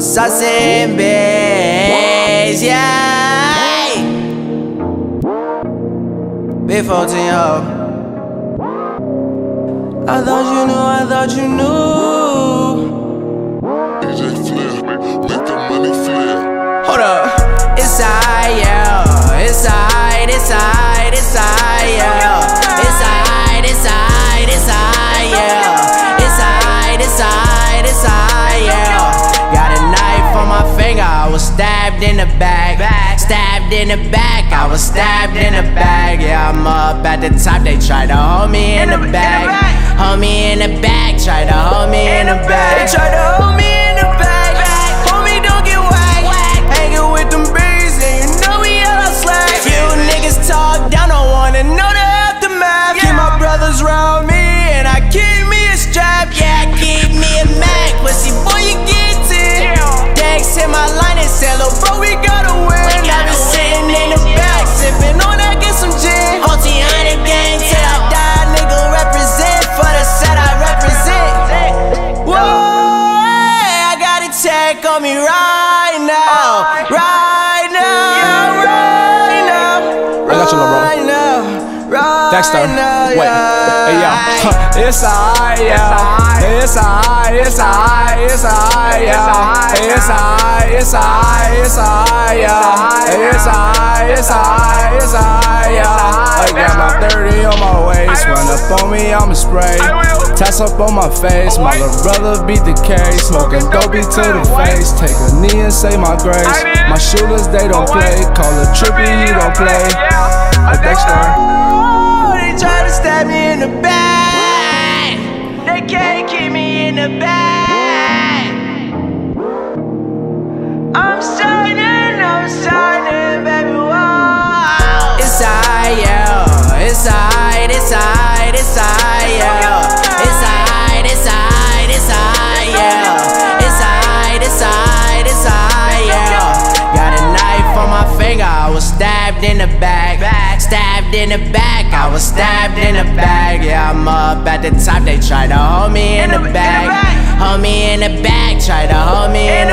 sauce and bass, yeah. Big 14 ho. I thought you knew, I thought you knew. Stabbed in the back. Stabbed in the back, I was stabbed in the back. Yeah, I'm up at the top, they try to hold me in the back. Hold me in the back, try to hold me in the back. My Dexter, wait. Hey, yo. It's alright, yeah. It's alright, it's alright, it's alright, yeah. It's alright, it's alright, it's alright, yeah. It's alright, it's alright, it's alright, yeah. I got my 30 on my waist. Run up on me, I'ma spray. Tats up on my face. My little brother beat the case. Smoking dopey to the face. Take a knee and say my grace. My shooters, they don't play. Call it trippy, you don't play. In the back. I'm I'm baby. Whoa. It's I, yeah. It's I, it's I, it's I, yeah. Yeah. Yeah. Got a knife on my finger, I was stabbed in the back. Stabbed in the back, I was stabbed in the back. Yeah, I'm up at the top, they try to hold me in the back. Hold me in the back, try to hold me in.